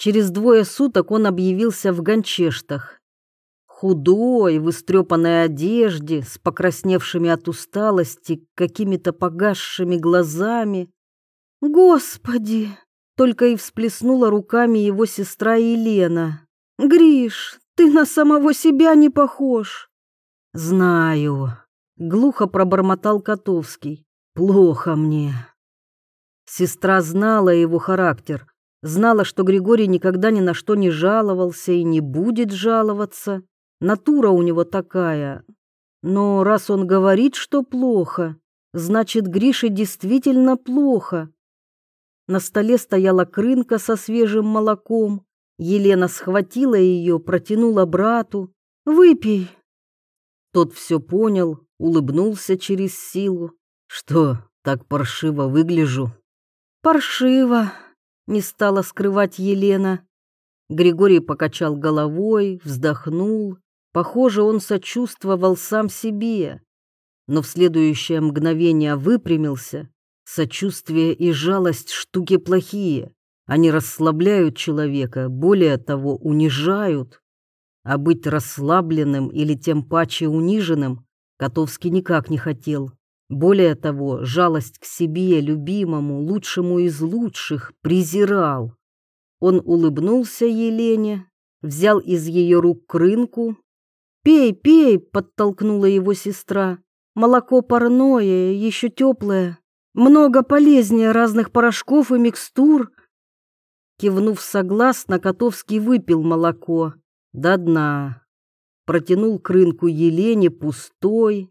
Через двое суток он объявился в Гончештах. Худой, в истрепанной одежде, с покрасневшими от усталости, какими-то погасшими глазами. «Господи!» — только и всплеснула руками его сестра Елена. «Гриш, ты на самого себя не похож!» «Знаю», — глухо пробормотал Котовский. «Плохо мне». Сестра знала его характер, знала, что Григорий никогда ни на что не жаловался и не будет жаловаться. Натура у него такая. Но раз он говорит, что плохо, значит, Грише действительно плохо. На столе стояла крынка со свежим молоком. Елена схватила ее, протянула брату. «Выпей». Тот все понял, улыбнулся через силу. «Что, так паршиво выгляжу?» «Паршиво», — не стала скрывать Елена. Григорий покачал головой, вздохнул, Похоже, он сочувствовал сам себе, но в следующее мгновение выпрямился. Сочувствие и жалость штуки плохие. Они расслабляют человека, более того, унижают. А быть расслабленным или тем паче униженным Котовский никак не хотел. Более того, жалость к себе, любимому, лучшему из лучших, презирал. Он улыбнулся Елене, взял из ее рук крынку, «Пей, пей!» — подтолкнула его сестра. «Молоко парное, еще теплое. Много полезнее разных порошков и микстур». Кивнув согласно, Котовский выпил молоко до дна. Протянул к рынку Елене пустой.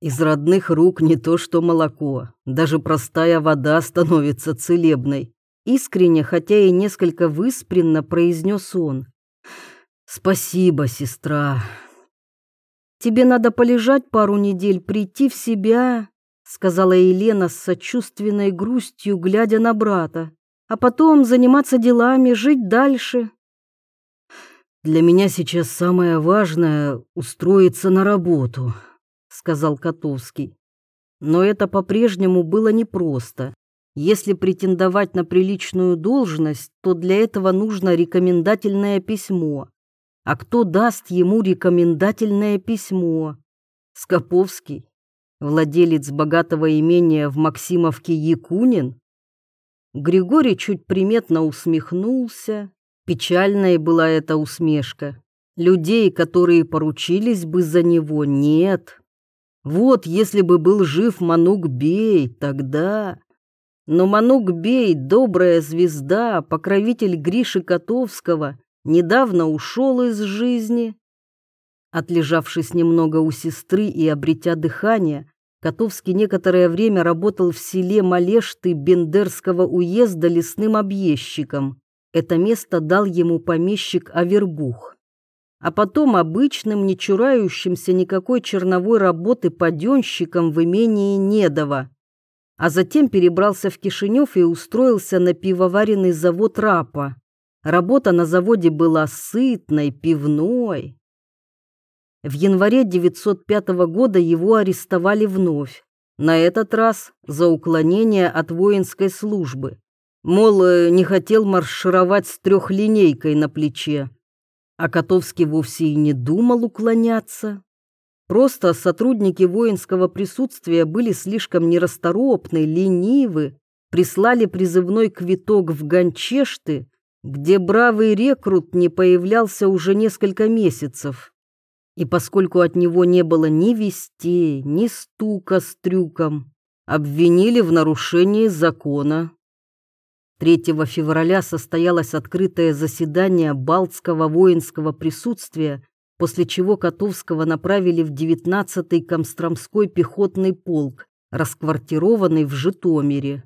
Из родных рук не то что молоко, даже простая вода становится целебной. Искренне, хотя и несколько выспренно, произнес он. «Спасибо, сестра». Тебе надо полежать пару недель, прийти в себя, сказала Елена с сочувственной грустью, глядя на брата, а потом заниматься делами, жить дальше. Для меня сейчас самое важное устроиться на работу, сказал Котовский. Но это по-прежнему было непросто. Если претендовать на приличную должность, то для этого нужно рекомендательное письмо, а кто даст ему рекомендательное письмо? Скоповский? Владелец богатого имения в Максимовке Якунин? Григорий чуть приметно усмехнулся. Печальная была эта усмешка. Людей, которые поручились бы за него, нет. Вот если бы был жив Манук Бей, тогда... Но Манук Бей, добрая звезда, покровитель Гриши Котовского, недавно ушел из жизни. Отлежавшись немного у сестры и обретя дыхание, Котовский некоторое время работал в селе Малешты Бендерского уезда лесным объездчиком. Это место дал ему помещик Авербух. А потом обычным, не чурающимся никакой черновой работы паденщиком в имении Недова. А затем перебрался в Кишинев и устроился на пивоваренный завод Рапа. Работа на заводе была сытной, пивной. В январе 905 года его арестовали вновь, на этот раз за уклонение от воинской службы. Мол, э, не хотел маршировать с трехлинейкой на плече. А Котовский вовсе и не думал уклоняться. Просто сотрудники воинского присутствия были слишком нерасторопны, ленивы, прислали призывной квиток в Гончешты, где бравый рекрут не появлялся уже несколько месяцев. И поскольку от него не было ни вестей, ни стука с трюком, обвинили в нарушении закона. 3 февраля состоялось открытое заседание Балтского воинского присутствия, после чего Котовского направили в 19-й Комстромской пехотный полк, расквартированный в Житомире.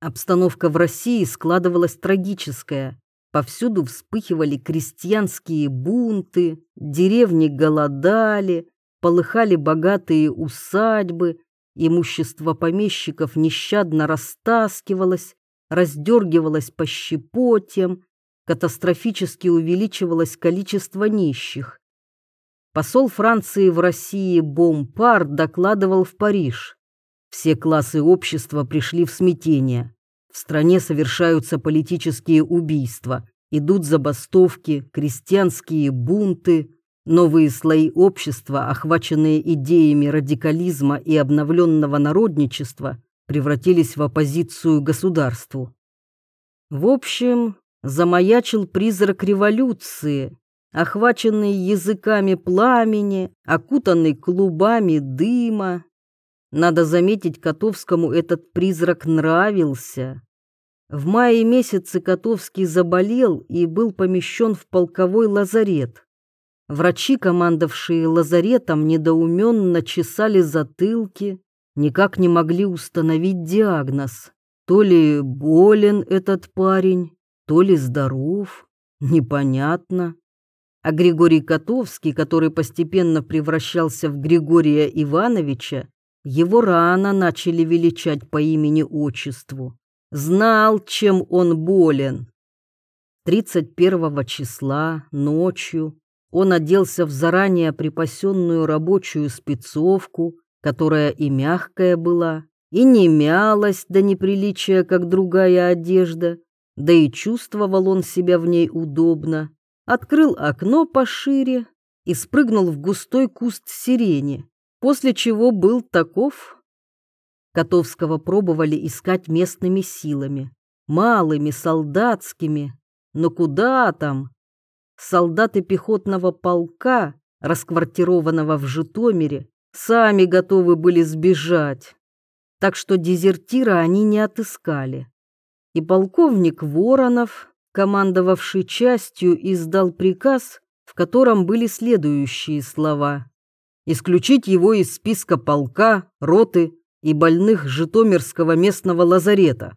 Обстановка в России складывалась трагическая. Повсюду вспыхивали крестьянские бунты, деревни голодали, полыхали богатые усадьбы, имущество помещиков нещадно растаскивалось, раздергивалось по щепотям, катастрофически увеличивалось количество нищих. Посол Франции в России Бомпар докладывал в Париж. Все классы общества пришли в смятение. В стране совершаются политические убийства. Идут забастовки, крестьянские бунты, новые слои общества, охваченные идеями радикализма и обновленного народничества, превратились в оппозицию государству. В общем, замаячил призрак революции, охваченный языками пламени, окутанный клубами дыма. Надо заметить, Котовскому этот призрак нравился. В мае месяце Котовский заболел и был помещен в полковой лазарет. Врачи, командовавшие лазаретом, недоуменно чесали затылки, никак не могли установить диагноз. То ли болен этот парень, то ли здоров, непонятно. А Григорий Котовский, который постепенно превращался в Григория Ивановича, его рано начали величать по имени-отчеству. Знал, чем он болен. 31 числа ночью он оделся в заранее припасенную рабочую спецовку, которая и мягкая была, и не мялась до неприличия, как другая одежда, да и чувствовал он себя в ней удобно. Открыл окно пошире и спрыгнул в густой куст сирени, после чего был таков. Котовского пробовали искать местными силами, малыми, солдатскими, но куда там? солдаты пехотного полка, расквартированного в Житомире, сами готовы были сбежать. Так что дезертира они не отыскали. И полковник Воронов, командовавший частью, издал приказ, в котором были следующие слова. «Исключить его из списка полка, роты и больных Житомирского местного лазарета».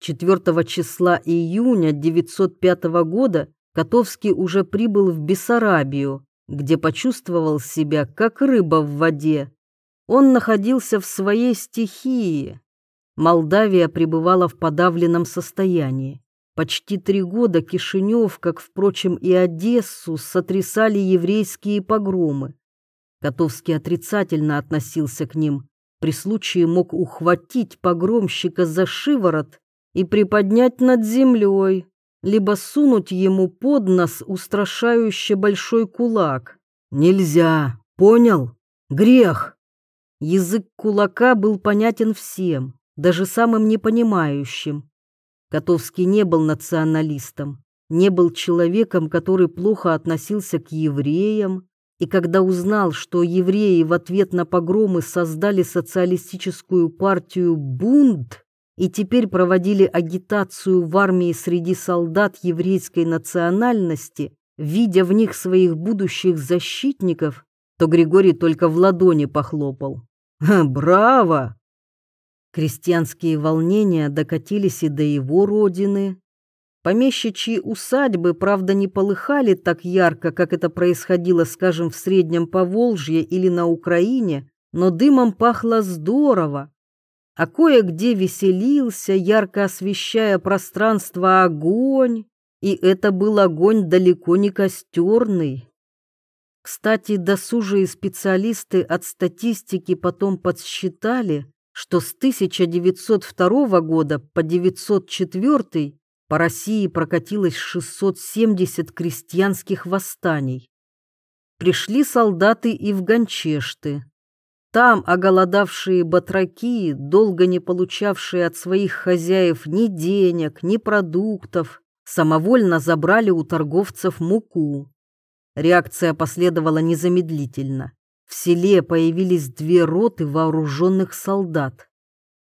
4 числа июня 905 года Котовский уже прибыл в Бессарабию, где почувствовал себя как рыба в воде. Он находился в своей стихии. Молдавия пребывала в подавленном состоянии. Почти три года Кишинев, как, впрочем, и Одессу, сотрясали еврейские погромы. Котовский отрицательно относился к ним. При случае мог ухватить погромщика за шиворот и приподнять над землей либо сунуть ему под нос устрашающе большой кулак. Нельзя, понял? Грех. Язык кулака был понятен всем, даже самым непонимающим. Котовский не был националистом, не был человеком, который плохо относился к евреям, и когда узнал, что евреи в ответ на погромы создали социалистическую партию «Бунд», и теперь проводили агитацию в армии среди солдат еврейской национальности, видя в них своих будущих защитников, то Григорий только в ладони похлопал. «Браво!» Крестьянские волнения докатились и до его родины. Помещичьи усадьбы, правда, не полыхали так ярко, как это происходило, скажем, в Среднем Поволжье или на Украине, но дымом пахло здорово, а кое-где веселился, ярко освещая пространство огонь, и это был огонь далеко не костерный. Кстати, досужие специалисты от статистики потом подсчитали, что с 1902 года по 904 по России прокатилось 670 крестьянских восстаний. Пришли солдаты и в Гончешты. Там оголодавшие батраки, долго не получавшие от своих хозяев ни денег, ни продуктов, самовольно забрали у торговцев муку. Реакция последовала незамедлительно. В селе появились две роты вооруженных солдат.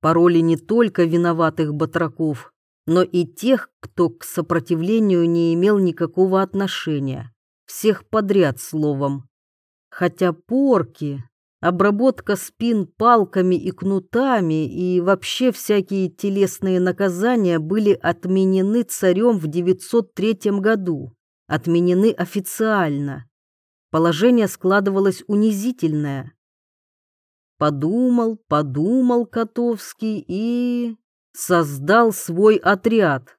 Пароли не только виноватых батраков, но и тех, кто к сопротивлению не имел никакого отношения. Всех подряд словом. Хотя порки, обработка спин палками и кнутами и вообще всякие телесные наказания были отменены царем в 903 году, отменены официально. Положение складывалось унизительное. Подумал, подумал Котовский и создал свой отряд.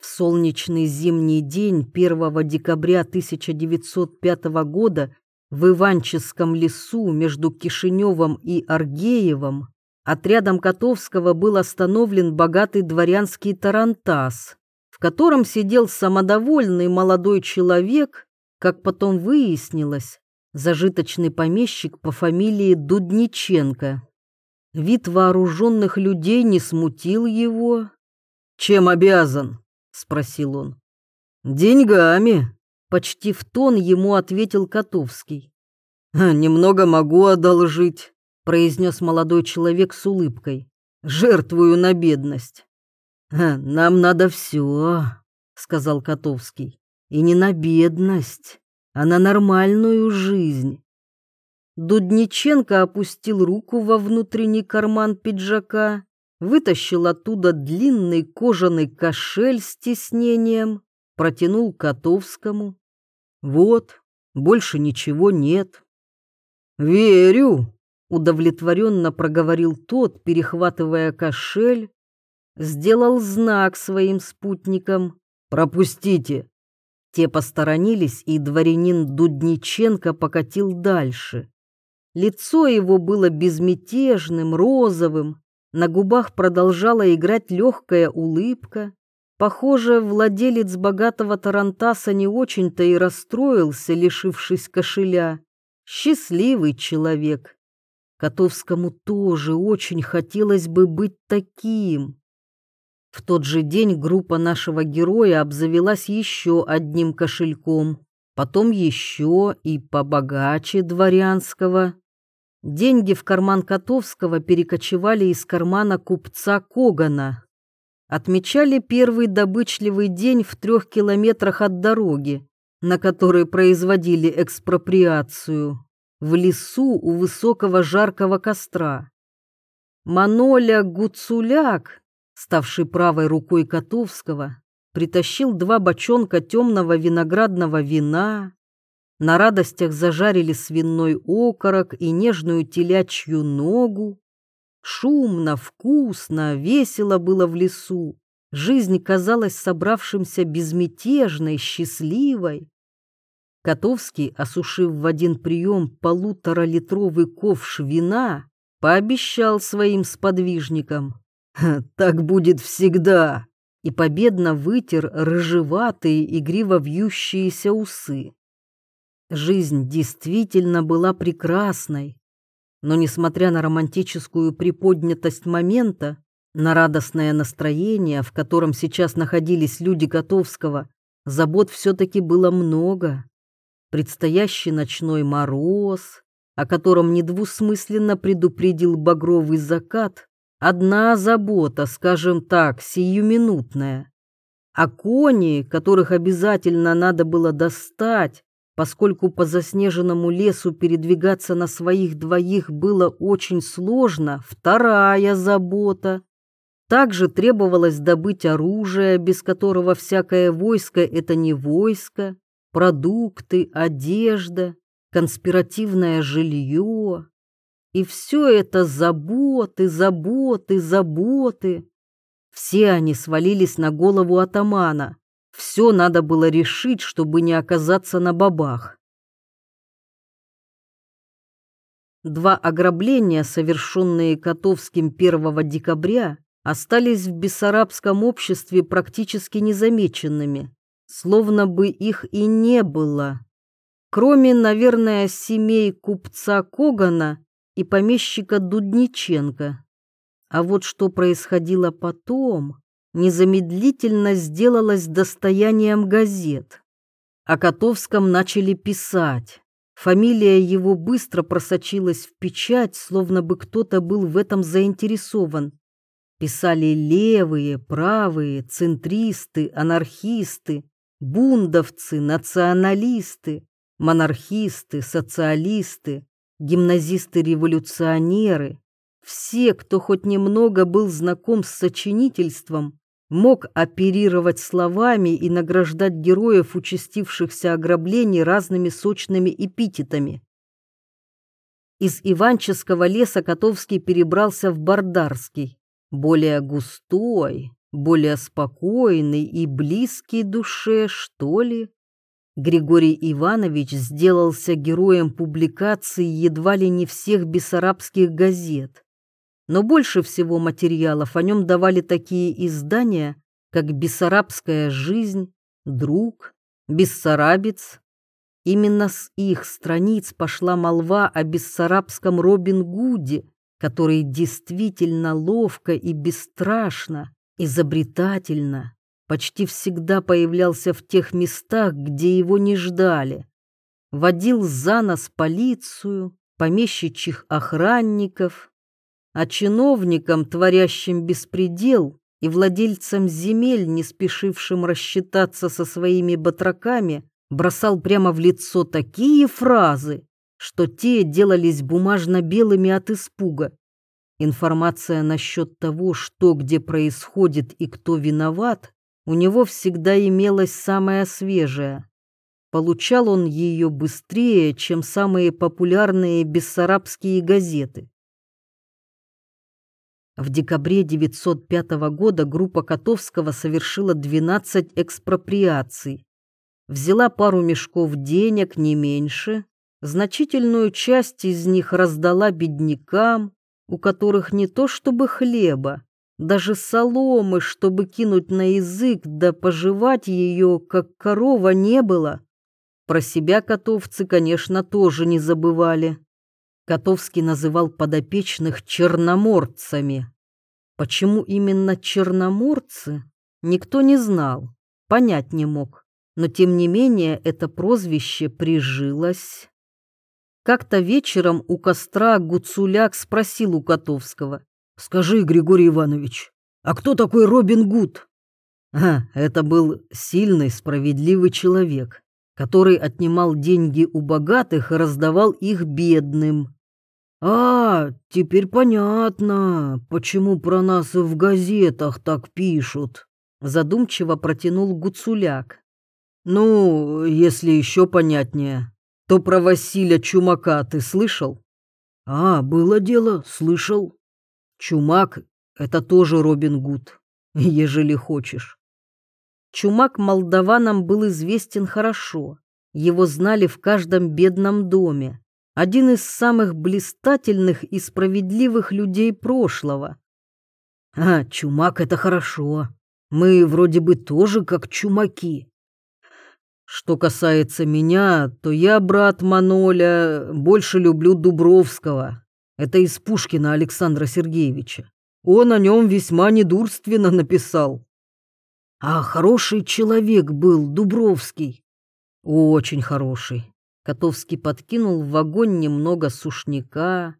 В солнечный зимний день 1 декабря 1905 года в Иванческом лесу между Кишиневым и Аргеевым отрядом Котовского был остановлен богатый дворянский тарантас, в котором сидел самодовольный молодой человек, как потом выяснилось, зажиточный помещик по фамилии Дудниченко. Вид вооруженных людей не смутил его. «Чем обязан?» — спросил он. «Деньгами», — почти в тон ему ответил Котовский. «Немного могу одолжить», — произнес молодой человек с улыбкой. «Жертвую на бедность». «Нам надо все», — сказал Котовский. «И не на бедность, а на нормальную жизнь». Дудниченко опустил руку во внутренний карман пиджака, вытащил оттуда длинный кожаный кошель с тиснением, протянул Котовскому. «Вот, больше ничего нет». «Верю», — удовлетворенно проговорил тот, перехватывая кошель, сделал знак своим спутникам «Пропустите». Те посторонились, и дворянин Дудниченко покатил дальше. Лицо его было безмятежным, розовым, на губах продолжала играть легкая улыбка. Похоже, владелец богатого тарантаса не очень-то и расстроился, лишившись кошеля. Счастливый человек. Котовскому тоже очень хотелось бы быть таким. В тот же день группа нашего героя обзавелась еще одним кошельком, потом еще и побогаче дворянского. Деньги в карман Котовского перекочевали из кармана купца Когана отмечали первый добычливый день в трех километрах от дороги, на которой производили экспроприацию, в лесу у высокого жаркого костра. Маноля Гуцуляк, ставший правой рукой Котовского, притащил два бочонка темного виноградного вина, на радостях зажарили свиной окорок и нежную телячью ногу, Шумно, вкусно, весело было в лесу. Жизнь казалась собравшимся безмятежной, счастливой. Котовский, осушив в один прием полуторалитровый ковш вина, пообещал своим сподвижникам «Так будет всегда!» и победно вытер рыжеватые, игриво вьющиеся усы. Жизнь действительно была прекрасной, но, несмотря на романтическую приподнятость момента, на радостное настроение, в котором сейчас находились люди Котовского, забот все-таки было много. Предстоящий ночной мороз, о котором недвусмысленно предупредил багровый закат, одна забота, скажем так, сиюминутная. А кони, которых обязательно надо было достать, Поскольку по заснеженному лесу передвигаться на своих двоих было очень сложно, вторая забота. Также требовалось добыть оружие, без которого всякое войско — это не войско, продукты, одежда, конспиративное жилье. И все это заботы, заботы, заботы. Все они свалились на голову атамана, все надо было решить, чтобы не оказаться на бабах. Два ограбления, совершенные Котовским 1 декабря, остались в бессарабском обществе практически незамеченными, словно бы их и не было. Кроме, наверное, семей купца Когана и помещика Дудниченко. А вот что происходило потом, незамедлительно сделалось достоянием газет. О Котовском начали писать. Фамилия его быстро просочилась в печать, словно бы кто-то был в этом заинтересован. Писали левые, правые, центристы, анархисты, бундовцы, националисты, монархисты, социалисты, гимназисты-революционеры. Все, кто хоть немного был знаком с сочинительством, мог оперировать словами и награждать героев участившихся ограблений разными сочными эпитетами. Из Иванческого леса Котовский перебрался в Бардарский, более густой, более спокойный и близкий душе, что ли. Григорий Иванович сделался героем публикаций едва ли не всех бессарабских газет но больше всего материалов о нем давали такие издания, как бессарабская жизнь, друг, бессарабец. Именно с их страниц пошла молва о бессарабском Робин Гуде, который действительно ловко и бесстрашно, изобретательно, почти всегда появлялся в тех местах, где его не ждали. Водил за нос полицию, помещичьих охранников, а чиновникам, творящим беспредел, и владельцам земель, не спешившим рассчитаться со своими батраками, бросал прямо в лицо такие фразы, что те делались бумажно-белыми от испуга. Информация насчет того, что где происходит и кто виноват, у него всегда имелась самая свежая. Получал он ее быстрее, чем самые популярные бессарабские газеты. В декабре 905 года группа Котовского совершила 12 экспроприаций. Взяла пару мешков денег, не меньше. Значительную часть из них раздала беднякам, у которых не то чтобы хлеба, даже соломы, чтобы кинуть на язык да пожевать ее, как корова, не было. Про себя котовцы, конечно, тоже не забывали. Котовский называл подопечных черноморцами. Почему именно черноморцы, никто не знал, понять не мог, но тем не менее это прозвище прижилось. Как-то вечером у костра Гуцуляк спросил у Котовского, «Скажи, Григорий Иванович, а кто такой Робин Гуд?» А, это был сильный, справедливый человек, который отнимал деньги у богатых и раздавал их бедным. «А, теперь понятно, почему про нас в газетах так пишут», задумчиво протянул Гуцуляк. «Ну, если еще понятнее, то про Василия Чумака ты слышал?» «А, было дело, слышал. Чумак — это тоже Робин Гуд, ежели хочешь». Чумак молдаванам был известен хорошо. Его знали в каждом бедном доме один из самых блистательных и справедливых людей прошлого. А, чумак — это хорошо. Мы вроде бы тоже как чумаки. Что касается меня, то я, брат Маноля, больше люблю Дубровского. Это из Пушкина Александра Сергеевича. Он о нем весьма недурственно написал. А хороший человек был Дубровский. Очень хороший. Котовский подкинул в огонь немного сушняка.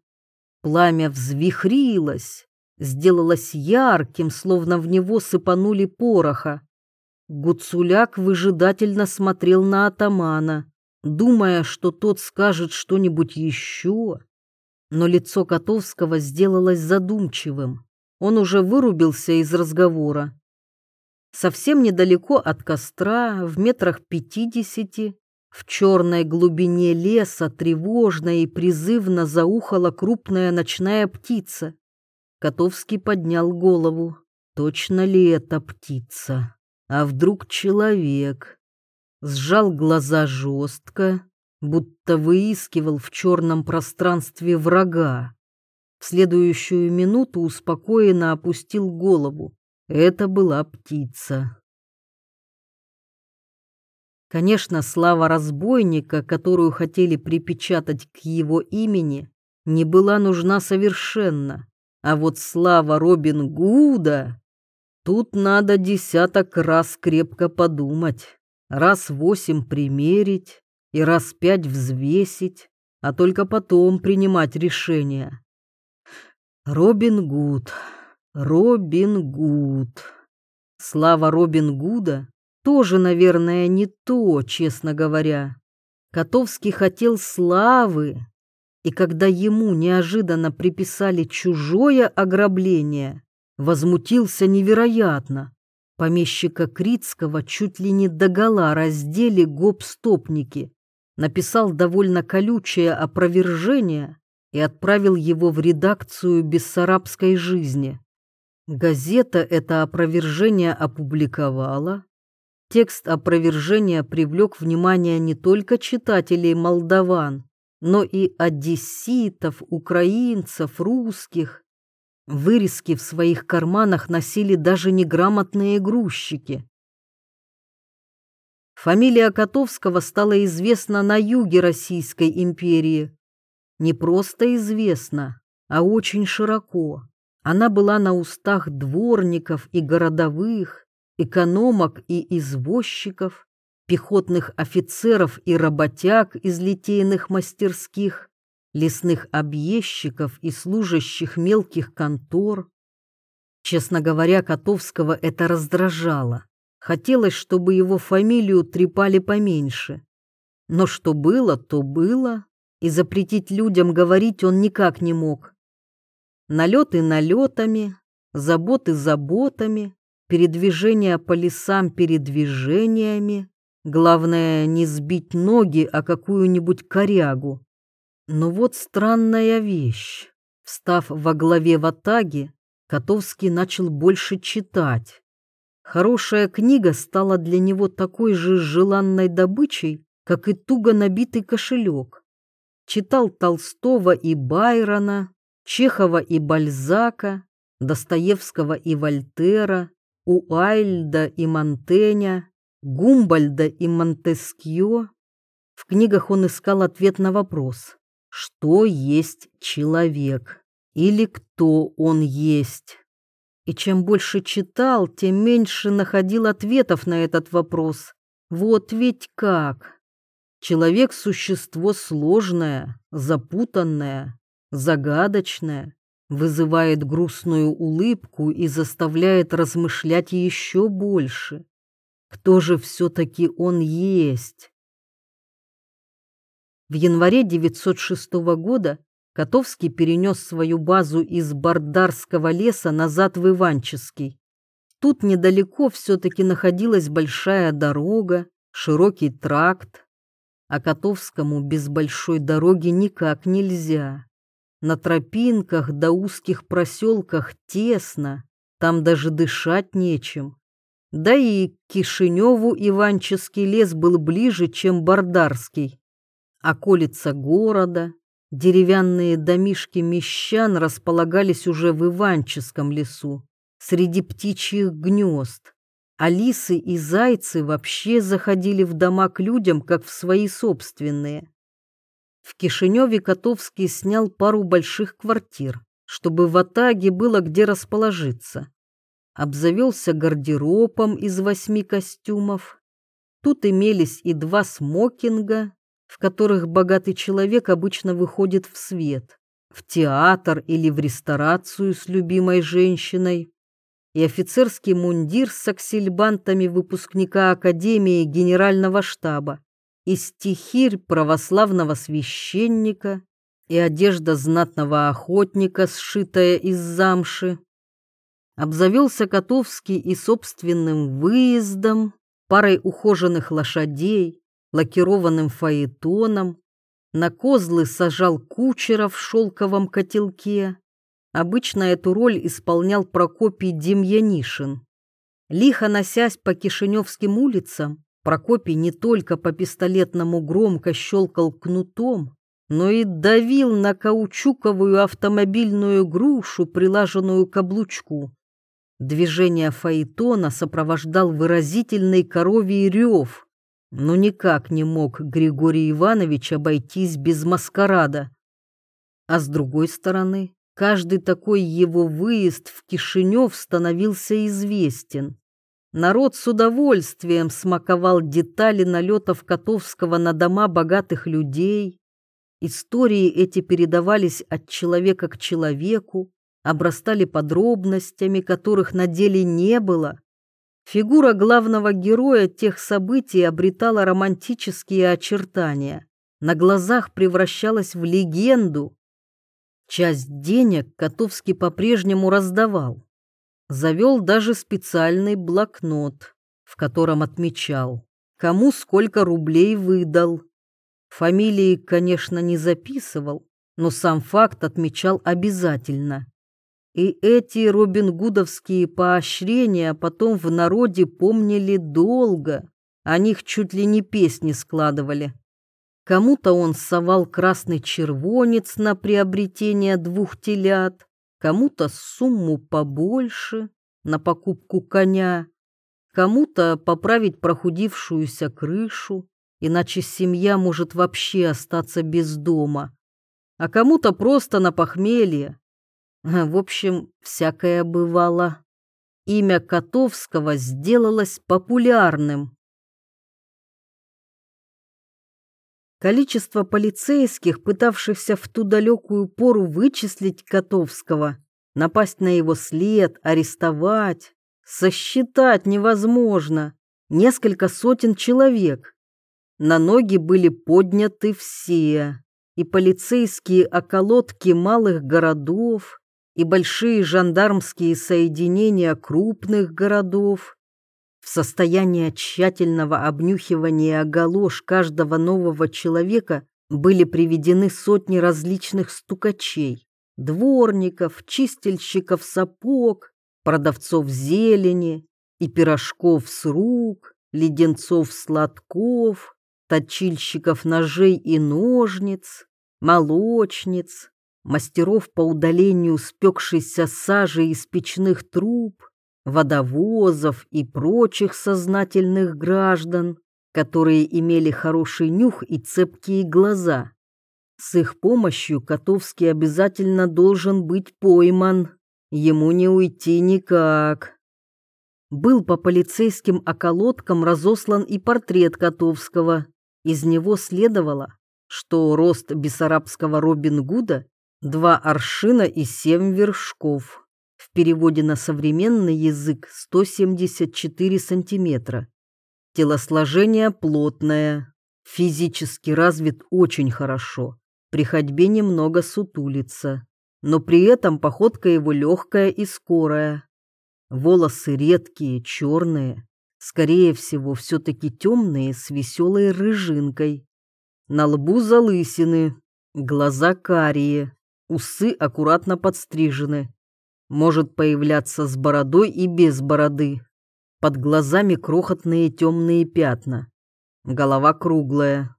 Пламя взвихрилось, сделалось ярким, словно в него сыпанули пороха. Гуцуляк выжидательно смотрел на атамана, думая, что тот скажет что-нибудь еще. Но лицо Котовского сделалось задумчивым. Он уже вырубился из разговора. Совсем недалеко от костра, в метрах пятидесяти, в черной глубине леса тревожно и призывно заухала крупная ночная птица. Котовский поднял голову. Точно ли это птица? А вдруг человек? Сжал глаза жестко, будто выискивал в черном пространстве врага. В следующую минуту успокоенно опустил голову. Это была птица. Конечно, слава разбойника, которую хотели припечатать к его имени, не была нужна совершенно. А вот слава Робин Гуда... Тут надо десяток раз крепко подумать, раз восемь примерить и раз пять взвесить, а только потом принимать решение. Робин Гуд, Робин Гуд. Слава Робин Гуда тоже, наверное, не то, честно говоря. Котовский хотел славы, и когда ему неожиданно приписали чужое ограбление, возмутился невероятно. Помещика Крицкого чуть ли не догола раздели гоп-стопники, написал довольно колючее опровержение и отправил его в редакцию «Бессарабской жизни». Газета это опровержение опубликовала, Текст опровержения привлек внимание не только читателей молдаван, но и одесситов, украинцев, русских. Вырезки в своих карманах носили даже неграмотные грузчики. Фамилия Котовского стала известна на юге Российской империи. Не просто известна, а очень широко. Она была на устах дворников и городовых, экономок и извозчиков, пехотных офицеров и работяг из литейных мастерских, лесных объездчиков и служащих мелких контор. Честно говоря, Котовского это раздражало. Хотелось, чтобы его фамилию трепали поменьше. Но что было, то было, и запретить людям говорить он никак не мог. Налеты налетами, заботы заботами, передвижения по лесам передвижениями. Главное, не сбить ноги о какую-нибудь корягу. Но вот странная вещь. Встав во главе ватаги, Котовский начал больше читать. Хорошая книга стала для него такой же желанной добычей, как и туго набитый кошелек. Читал Толстого и Байрона, Чехова и Бальзака, Достоевского и Вольтера, Уайльда и Монтэня, Гумбольда и Монтескьё. В книгах он искал ответ на вопрос что есть человек или кто он есть. И чем больше читал, тем меньше находил ответов на этот вопрос. Вот ведь как. Человек – существо сложное, запутанное, загадочное, вызывает грустную улыбку и заставляет размышлять еще больше. Кто же все-таки он есть? В январе 906 года Котовский перенес свою базу из Бардарского леса назад в Иванческий. Тут недалеко все-таки находилась большая дорога, широкий тракт, а Котовскому без большой дороги никак нельзя. На тропинках да узких проселках тесно, там даже дышать нечем. Да и к Кишиневу Иванческий лес был ближе, чем Бардарский околица города, деревянные домишки мещан располагались уже в Иванческом лесу, среди птичьих гнезд, а лисы и зайцы вообще заходили в дома к людям, как в свои собственные. В Кишиневе Котовский снял пару больших квартир, чтобы в Атаге было где расположиться. Обзавелся гардеробом из восьми костюмов. Тут имелись и два смокинга, в которых богатый человек обычно выходит в свет, в театр или в ресторацию с любимой женщиной, и офицерский мундир с аксельбантами выпускника Академии Генерального штаба, и стихирь православного священника, и одежда знатного охотника, сшитая из замши. Обзавелся Котовский и собственным выездом, парой ухоженных лошадей, лакированным фаэтоном, на козлы сажал кучера в шелковом котелке. Обычно эту роль исполнял Прокопий Демьянишин. Лихо носясь по Кишиневским улицам, Прокопий не только по пистолетному громко щелкал кнутом, но и давил на каучуковую автомобильную грушу, прилаженную к облучку. Движение фаэтона сопровождал выразительный коровий рев, но никак не мог Григорий Иванович обойтись без маскарада. А с другой стороны, каждый такой его выезд в Кишинев становился известен. Народ с удовольствием смаковал детали налетов Котовского на дома богатых людей. Истории эти передавались от человека к человеку, обрастали подробностями, которых на деле не было. Фигура главного героя тех событий обретала романтические очертания, на глазах превращалась в легенду. Часть денег Котовский по-прежнему раздавал. Завел даже специальный блокнот, в котором отмечал, кому сколько рублей выдал. Фамилии, конечно, не записывал, но сам факт отмечал обязательно. И эти робингудовские поощрения потом в народе помнили долго, о них чуть ли не песни складывали. Кому-то он совал красный червонец на приобретение двух телят, кому-то сумму побольше на покупку коня, кому-то поправить прохудившуюся крышу, иначе семья может вообще остаться без дома, а кому-то просто на похмелье. В общем, всякое бывало. Имя Котовского сделалось популярным. Количество полицейских, пытавшихся в ту далекую пору вычислить Котовского, напасть на его след, арестовать, сосчитать невозможно. Несколько сотен человек. На ноги были подняты все. И полицейские околотки малых городов, и большие жандармские соединения крупных городов, в состоянии тщательного обнюхивания галош каждого нового человека были приведены сотни различных стукачей, дворников, чистильщиков сапог, продавцов зелени и пирожков с рук, леденцов сладков, точильщиков ножей и ножниц, молочниц, мастеров по удалению спекшейся сажи из печных труб, водовозов и прочих сознательных граждан, которые имели хороший нюх и цепкие глаза. С их помощью Котовский обязательно должен быть пойман. Ему не уйти никак. Был по полицейским околоткам разослан и портрет Котовского. Из него следовало, что рост бессарабского Робин Гуда – два аршина и семь вершков в переводе на современный язык 174 сантиметра. Телосложение плотное, физически развит очень хорошо, при ходьбе немного сутулится, но при этом походка его легкая и скорая. Волосы редкие, черные, скорее всего, все-таки темные с веселой рыжинкой. На лбу залысины, глаза карие, усы аккуратно подстрижены, может появляться с бородой и без бороды. Под глазами крохотные темные пятна. Голова круглая.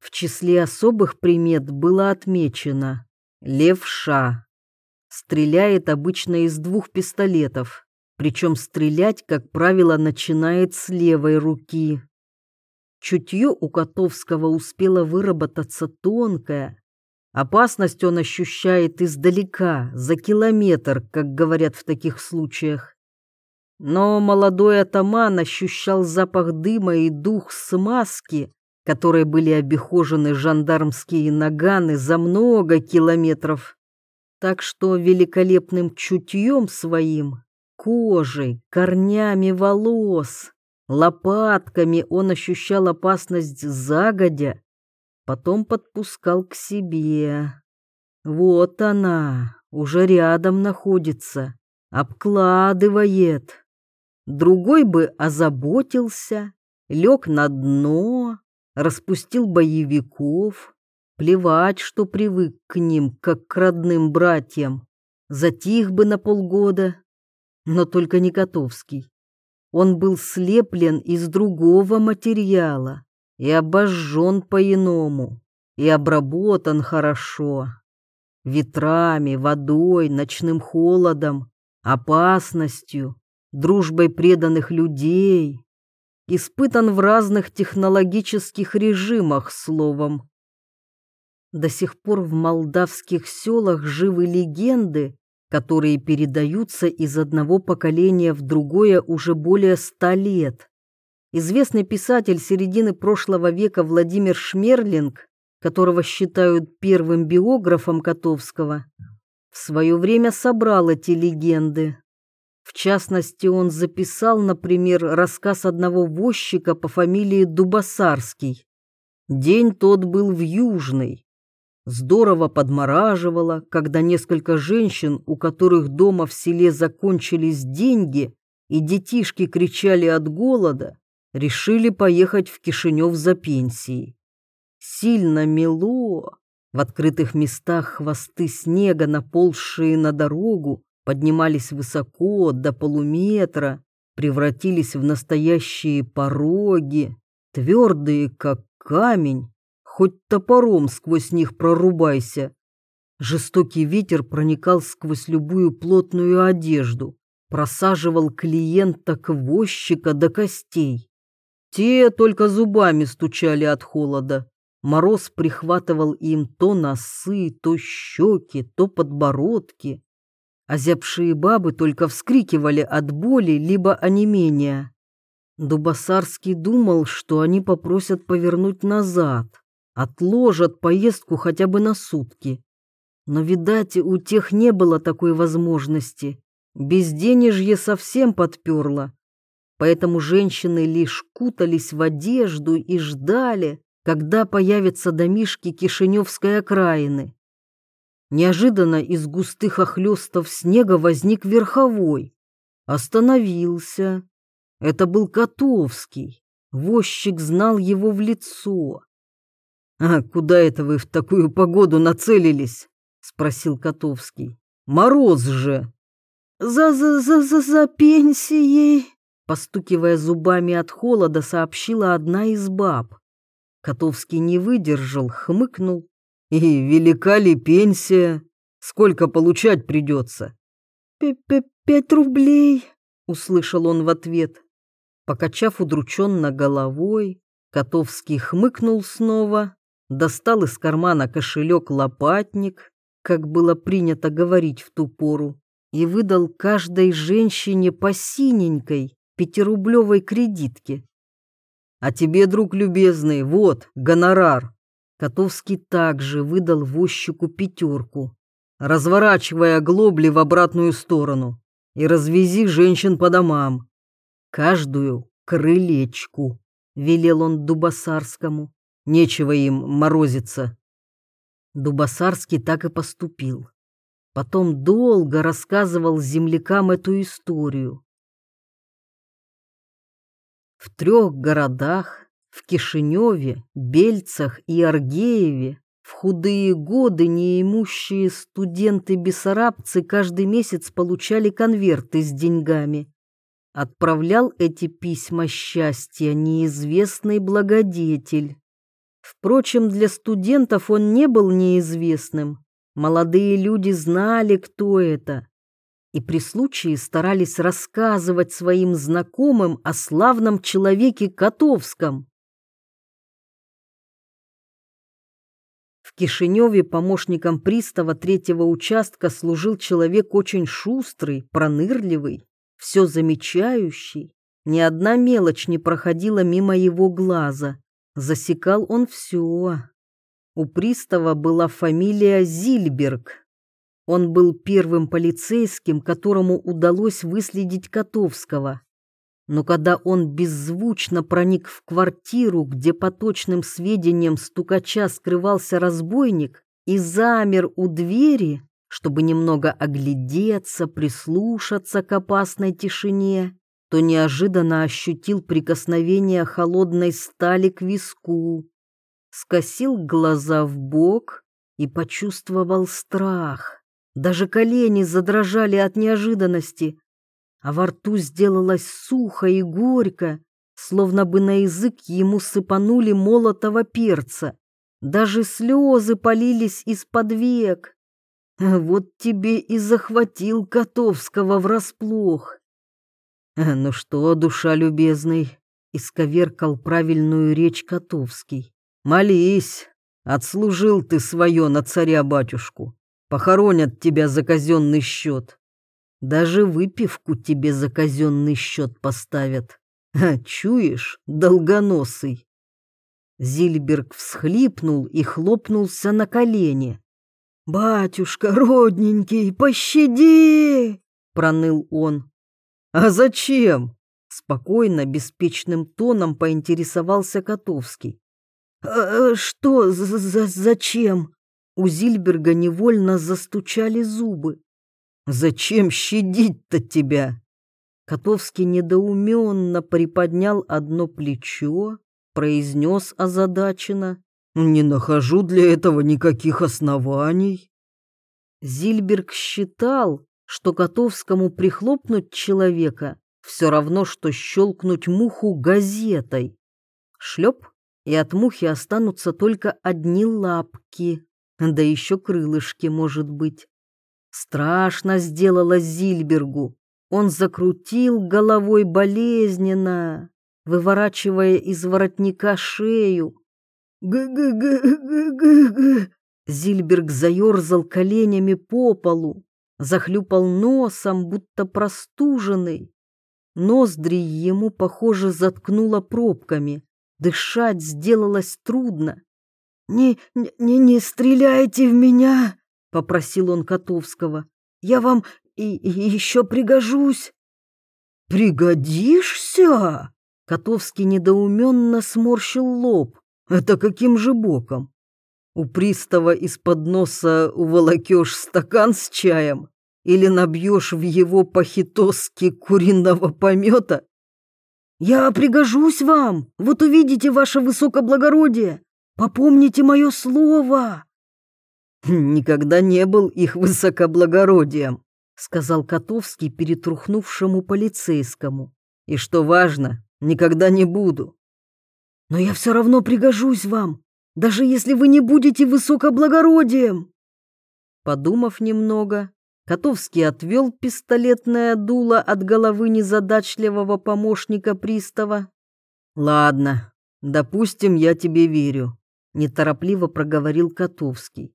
В числе особых примет было отмечено «Левша». Стреляет обычно из двух пистолетов, причем стрелять, как правило, начинает с левой руки. Чутье у Котовского успело выработаться тонкое, Опасность он ощущает издалека, за километр, как говорят в таких случаях. Но молодой атаман ощущал запах дыма и дух смазки, которые были обихожены жандармские наганы за много километров. Так что великолепным чутьем своим, кожей, корнями волос, лопатками он ощущал опасность загодя, потом подпускал к себе. Вот она, уже рядом находится, обкладывает. Другой бы озаботился, лег на дно, распустил боевиков, плевать, что привык к ним, как к родным братьям, затих бы на полгода, но только не Котовский. Он был слеплен из другого материала, и обожжен по-иному, и обработан хорошо. Ветрами, водой, ночным холодом, опасностью, дружбой преданных людей. Испытан в разных технологических режимах, словом. До сих пор в молдавских селах живы легенды, которые передаются из одного поколения в другое уже более ста лет. Известный писатель середины прошлого века Владимир Шмерлинг, которого считают первым биографом Котовского, в свое время собрал эти легенды. В частности, он записал, например, рассказ одного возчика по фамилии Дубасарский. День тот был в Южный. Здорово подмораживало, когда несколько женщин, у которых дома в селе закончились деньги, и детишки кричали от голода, решили поехать в Кишинев за пенсией. Сильно мело, в открытых местах хвосты снега, наползшие на дорогу, поднимались высоко, до полуметра, превратились в настоящие пороги, твердые, как камень, хоть топором сквозь них прорубайся. Жестокий ветер проникал сквозь любую плотную одежду, просаживал клиента-квозчика до костей. Те только зубами стучали от холода. Мороз прихватывал им то носы, то щеки, то подбородки. Озябшие бабы только вскрикивали от боли либо онемения. Дубасарский думал, что они попросят повернуть назад, отложат поездку хотя бы на сутки. Но, видать, у тех не было такой возможности. Безденежье совсем подперло. Поэтому женщины лишь кутались в одежду и ждали, когда появятся домишки Кишиневской окраины. Неожиданно из густых охлестов снега возник верховой. Остановился. Это был Котовский. Возчик знал его в лицо. «А куда это вы в такую погоду нацелились?» — спросил Котовский. «Мороз же!» «За-за-за-за за пенсией!» Постукивая зубами от холода, сообщила одна из баб. Котовский не выдержал, хмыкнул. «И велика ли пенсия? Сколько получать придется?» «Пять рублей», — услышал он в ответ. Покачав удрученно головой, Котовский хмыкнул снова, достал из кармана кошелек-лопатник, как было принято говорить в ту пору, и выдал каждой женщине по синенькой пятирублевой кредитке. «А тебе, друг любезный, вот, гонорар!» Котовский также выдал возчику пятерку, разворачивая глобли в обратную сторону, и развези женщин по домам. Каждую крылечку, велел он Дубасарскому. Нечего им морозиться. Дубасарский так и поступил. Потом долго рассказывал землякам эту историю. В трех городах, в Кишиневе, Бельцах и Аргееве, в худые годы неимущие студенты-бессарабцы каждый месяц получали конверты с деньгами. Отправлял эти письма счастья неизвестный благодетель. Впрочем, для студентов он не был неизвестным. Молодые люди знали, кто это, и при случае старались рассказывать своим знакомым о славном человеке Котовском. В Кишиневе помощником пристава третьего участка служил человек очень шустрый, пронырливый, все замечающий. Ни одна мелочь не проходила мимо его глаза. Засекал он все. У пристава была фамилия Зильберг. Он был первым полицейским, которому удалось выследить Котовского. Но когда он беззвучно проник в квартиру, где по точным сведениям стукача скрывался разбойник, и замер у двери, чтобы немного оглядеться, прислушаться к опасной тишине, то неожиданно ощутил прикосновение холодной стали к виску, скосил глаза в бок и почувствовал страх. Даже колени задрожали от неожиданности, а во рту сделалось сухо и горько, словно бы на язык ему сыпанули молотого перца. Даже слезы полились из-под век. Вот тебе и захватил Котовского врасплох. «Ну что, душа любезный?» — исковеркал правильную речь Котовский. «Молись, отслужил ты свое на царя-батюшку, похоронят тебя за казенный счет. Даже выпивку тебе за казенный счет поставят. А, чуешь, долгоносый?» Зильберг всхлипнул и хлопнулся на колени. «Батюшка, родненький, пощади!» — проныл он. «А зачем?» — спокойно, беспечным тоном поинтересовался Котовский. «А, «Что за, за зачем?» У Зильберга невольно застучали зубы. «Зачем щадить-то тебя?» Котовский недоуменно приподнял одно плечо, произнес озадаченно. «Не нахожу для этого никаких оснований». Зильберг считал, что Котовскому прихлопнуть человека все равно, что щелкнуть муху газетой. Шлеп, и от мухи останутся только одни лапки. Да еще крылышки, может быть. Страшно сделала Зильбергу. Он закрутил головой болезненно, выворачивая из воротника шею. «Г-г-г-г-г-г!» Зильберг заерзал коленями по полу, захлюпал носом, будто простуженный. Ноздри ему, похоже, заткнуло пробками. Дышать сделалось трудно. «Не, не, не стреляйте в меня!» — попросил он Котовского. «Я вам и, и еще пригожусь». «Пригодишься?» Котовский недоуменно сморщил лоб. «Это каким же боком? У пристава из-под носа уволокешь стакан с чаем или набьешь в его похитоски куриного помета?» «Я пригожусь вам, вот увидите ваше высокоблагородие, попомните мое слово!» «Никогда не был их высокоблагородием», — сказал Котовский перетрухнувшему полицейскому. «И что важно, никогда не буду». «Но я все равно пригожусь вам, даже если вы не будете высокоблагородием». Подумав немного, Котовский отвел пистолетное дуло от головы незадачливого помощника пристава. «Ладно, допустим, я тебе верю», — неторопливо проговорил Котовский.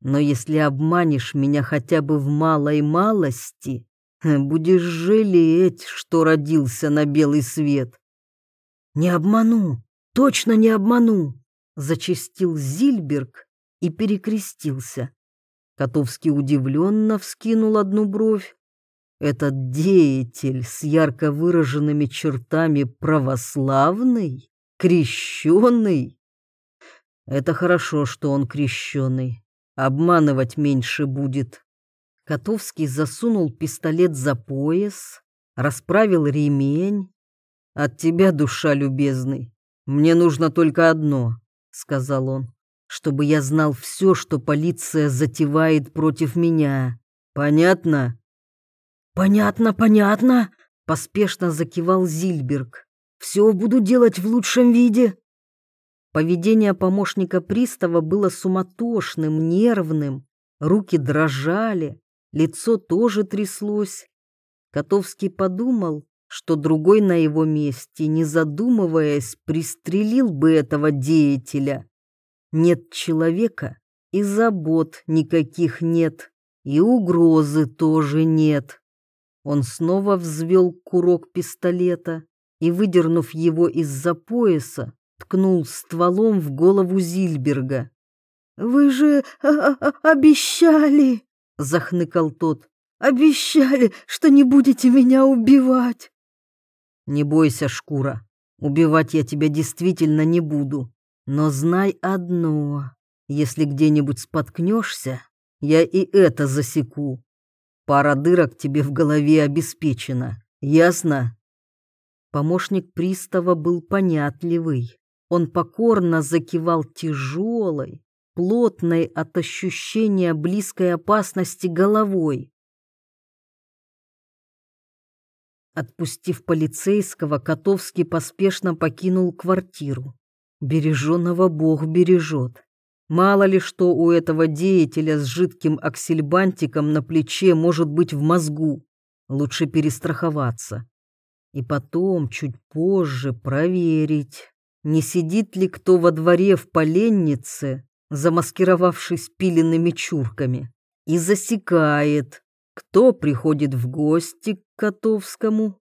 Но если обманешь меня хотя бы в малой малости, будешь жалеть, что родился на белый свет. Не обману, точно не обману, зачастил Зильберг и перекрестился. Котовский удивленно вскинул одну бровь. Этот деятель с ярко выраженными чертами православный, крещеный. Это хорошо, что он крещеный. Обманывать меньше будет. Котовский засунул пистолет за пояс, расправил ремень. От тебя, душа любезный, мне нужно только одно, сказал он, чтобы я знал все, что полиция затевает против меня. Понятно? Понятно, понятно, поспешно закивал Зильберг. Все буду делать в лучшем виде. Поведение помощника пристава было суматошным, нервным, руки дрожали, лицо тоже тряслось. Котовский подумал, что другой на его месте, не задумываясь, пристрелил бы этого деятеля. Нет человека, и забот никаких нет, и угрозы тоже нет. Он снова взвел курок пистолета и, выдернув его из-за пояса, ткнул стволом в голову Зильберга. «Вы же обещали!» — захныкал тот. «Обещали, что не будете меня убивать!» «Не бойся, шкура, убивать я тебя действительно не буду. Но знай одно, если где-нибудь споткнешься, я и это засеку. Пара дырок тебе в голове обеспечена, ясно?» Помощник пристава был понятливый. Он покорно закивал тяжелой, плотной от ощущения близкой опасности головой. Отпустив полицейского, Котовский поспешно покинул квартиру. Береженного Бог бережет. Мало ли что у этого деятеля с жидким аксельбантиком на плече может быть в мозгу. Лучше перестраховаться. И потом, чуть позже, проверить не сидит ли кто во дворе в поленнице, замаскировавшись пиленными чурками, и засекает, кто приходит в гости к Котовскому,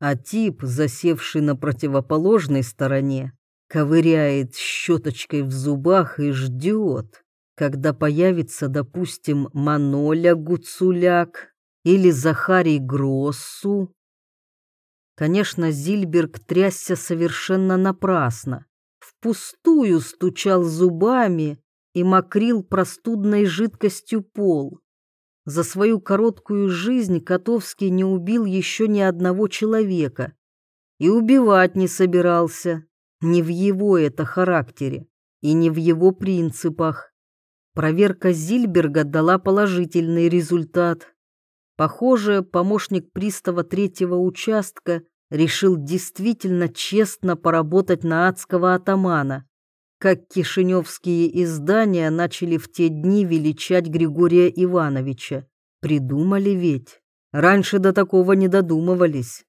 а тип, засевший на противоположной стороне, ковыряет щеточкой в зубах и ждет, когда появится, допустим, Маноля Гуцуляк или Захарий Гроссу, Конечно, Зильберг трясся совершенно напрасно. Впустую стучал зубами и мокрил простудной жидкостью пол. За свою короткую жизнь Котовский не убил еще ни одного человека. И убивать не собирался. Не в его это характере и не в его принципах. Проверка Зильберга дала положительный результат. Похоже, помощник пристава третьего участка решил действительно честно поработать на адского атамана. как кишиневские издания начали в те дни величать Григория Ивановича. Придумали ведь. Раньше до такого не додумывались.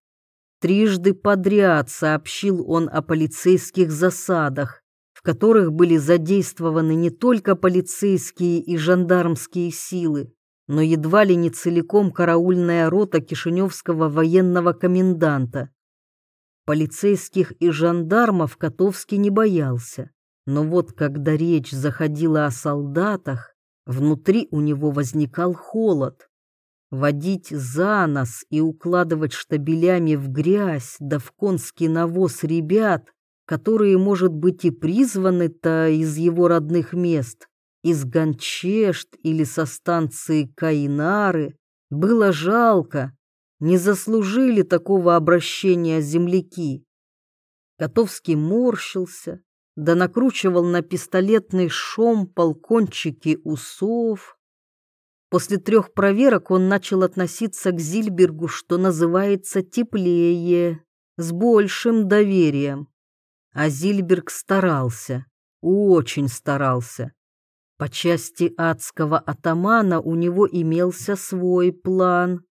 Трижды подряд сообщил он о полицейских засадах, в которых были задействованы не только полицейские и жандармские силы, но едва ли не целиком караульная рота Кишиневского военного коменданта. Полицейских и жандармов Котовский не боялся, но вот когда речь заходила о солдатах, внутри у него возникал холод. Водить за нос и укладывать штабелями в грязь да в конский навоз ребят, которые, может быть, и призваны-то из его родных мест, из Гончешт или со станции Каинары, было жалко, не заслужили такого обращения земляки. Котовский морщился, да накручивал на пистолетный шом полкончики усов. После трех проверок он начал относиться к Зильбергу, что называется, теплее, с большим доверием. А Зильберг старался, очень старался. По части адского атамана у него имелся свой план.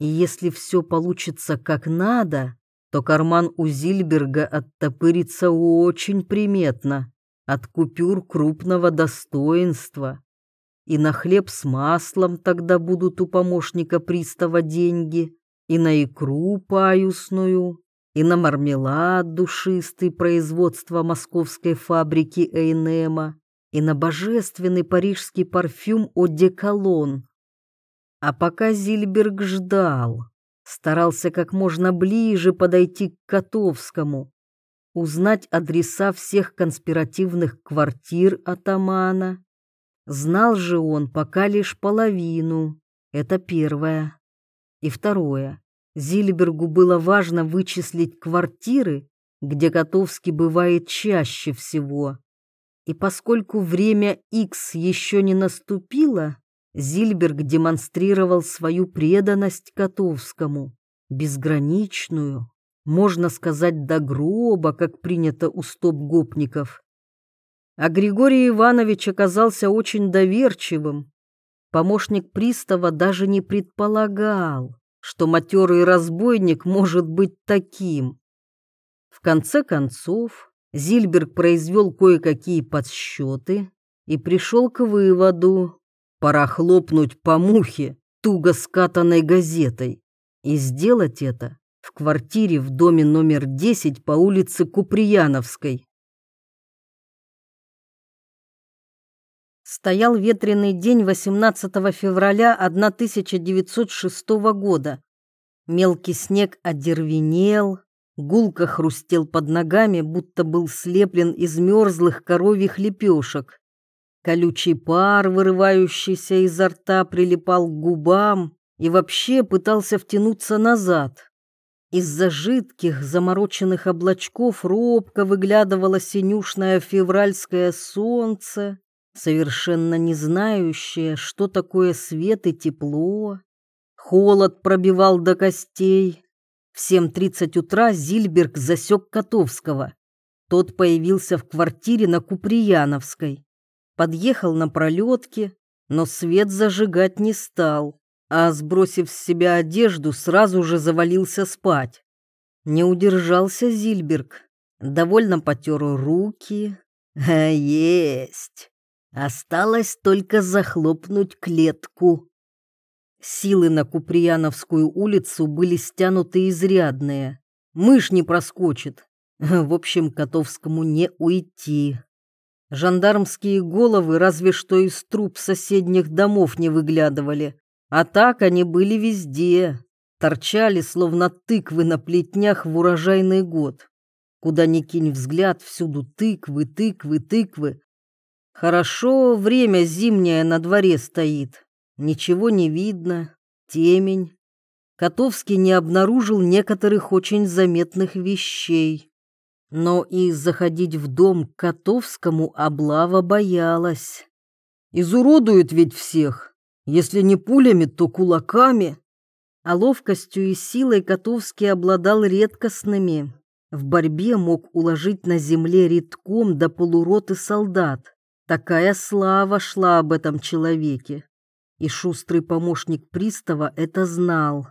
И если все получится как надо, то карман у Зильберга оттопырится очень приметно, от купюр крупного достоинства. И на хлеб с маслом тогда будут у помощника пристава деньги, и на икру паюсную, и на мармелад душистый производства московской фабрики Эйнема, и на божественный парижский парфюм «Одеколон», а пока Зильберг ждал, старался как можно ближе подойти к Котовскому, узнать адреса всех конспиративных квартир атамана. Знал же он пока лишь половину, это первое. И второе, Зильбергу было важно вычислить квартиры, где Котовский бывает чаще всего. И поскольку время X еще не наступило, Зильберг демонстрировал свою преданность Котовскому, безграничную, можно сказать, до гроба, как принято у стоп-гопников. А Григорий Иванович оказался очень доверчивым. Помощник пристава даже не предполагал, что матерый разбойник может быть таким. В конце концов, Зильберг произвел кое-какие подсчеты и пришел к выводу, Пора хлопнуть по мухе туго скатанной газетой. И сделать это в квартире в доме номер 10 по улице Куприяновской. Стоял ветреный день 18 февраля 1906 года. Мелкий снег одервенел, гулко хрустел под ногами, будто был слеплен из мерзлых коровьих лепешек. Колючий пар, вырывающийся изо рта, прилипал к губам и вообще пытался втянуться назад. Из-за жидких замороченных облачков робко выглядывало синюшное февральское солнце, совершенно не знающее, что такое свет и тепло. Холод пробивал до костей. В 7.30 утра Зильберг засек Котовского. Тот появился в квартире на Куприяновской подъехал на пролетке, но свет зажигать не стал, а, сбросив с себя одежду, сразу же завалился спать. Не удержался Зильберг, довольно потер руки. А есть! Осталось только захлопнуть клетку. Силы на Куприяновскую улицу были стянуты изрядные. Мышь не проскочит. В общем, Котовскому не уйти. Жандармские головы разве что из труб соседних домов не выглядывали, а так они были везде, торчали, словно тыквы на плетнях в урожайный год. Куда ни кинь взгляд, всюду тыквы, тыквы, тыквы. Хорошо, время зимнее на дворе стоит, ничего не видно, темень. Котовский не обнаружил некоторых очень заметных вещей. Но и заходить в дом к Котовскому облава боялась. Изуродует ведь всех, если не пулями, то кулаками. А ловкостью и силой Котовский обладал редкостными. в борьбе мог уложить на земле редком до полуроты солдат. Такая слава шла об этом человеке. И шустрый помощник пристава это знал.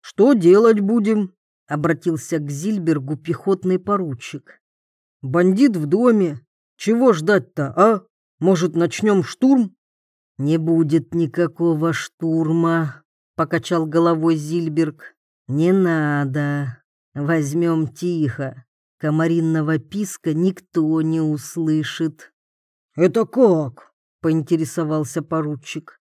«Что делать будем?» — обратился к Зильбергу пехотный поручик. «Бандит в доме. Чего ждать-то, а? Может, начнем штурм?» «Не будет никакого штурма», — покачал головой Зильберг. «Не надо. Возьмем тихо. Комаринного писка никто не услышит». «Это как?» — поинтересовался поручик.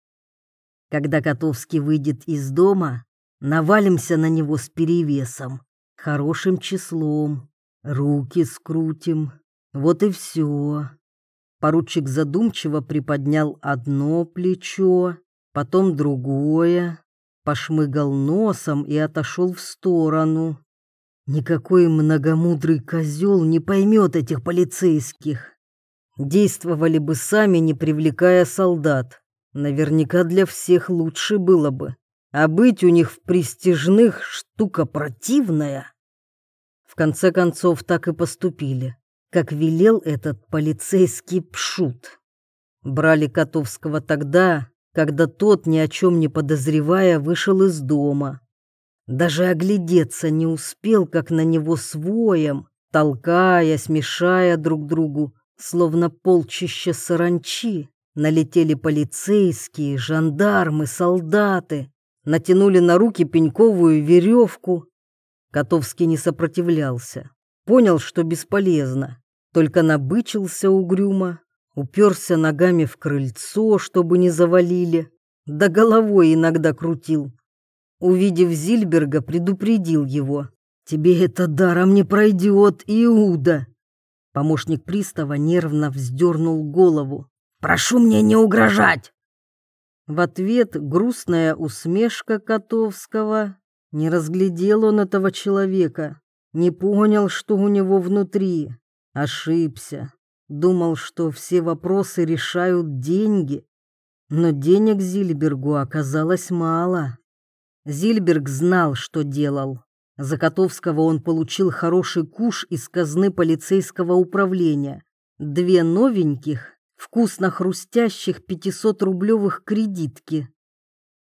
«Когда Котовский выйдет из дома, навалимся на него с перевесом, хорошим числом, руки скрутим. Вот и все». Поручик задумчиво приподнял одно плечо, потом другое, пошмыгал носом и отошел в сторону. Никакой многомудрый козел не поймет этих полицейских. Действовали бы сами, не привлекая солдат. Наверняка для всех лучше было бы. А быть у них в престижных штука противная. В конце концов, так и поступили, как велел этот полицейский пшут. Брали Котовского тогда, когда тот, ни о чем не подозревая, вышел из дома. Даже оглядеться не успел, как на него своем, толкая, смешая друг другу, Словно полчища саранчи налетели полицейские, жандармы, солдаты, натянули на руки пеньковую веревку. Котовский не сопротивлялся, понял, что бесполезно, только набычился угрюмо, уперся ногами в крыльцо, чтобы не завалили, да головой иногда крутил. Увидев Зильберга, предупредил его. «Тебе это даром не пройдет, Иуда!» Помощник пристава нервно вздернул голову. «Прошу мне не угрожать!» В ответ грустная усмешка Котовского. Не разглядел он этого человека, не понял, что у него внутри. Ошибся. Думал, что все вопросы решают деньги. Но денег Зильбергу оказалось мало. Зильберг знал, что делал. За Котовского он получил хороший куш из казны полицейского управления. Две новеньких, вкусно хрустящих 500-рублевых кредитки.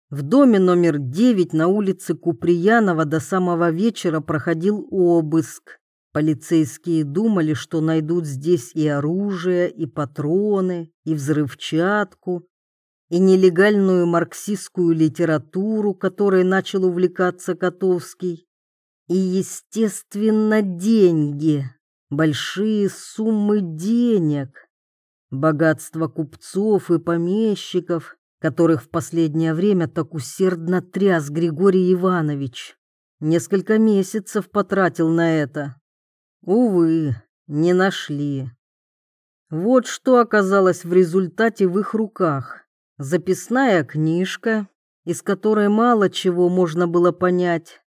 В доме номер 9 на улице Куприянова до самого вечера проходил обыск. Полицейские думали, что найдут здесь и оружие, и патроны, и взрывчатку, и нелегальную марксистскую литературу, которой начал увлекаться Котовский. И, естественно, деньги, большие суммы денег, богатство купцов и помещиков, которых в последнее время так усердно тряс Григорий Иванович. Несколько месяцев потратил на это. Увы, не нашли. Вот что оказалось в результате в их руках. Записная книжка, из которой мало чего можно было понять,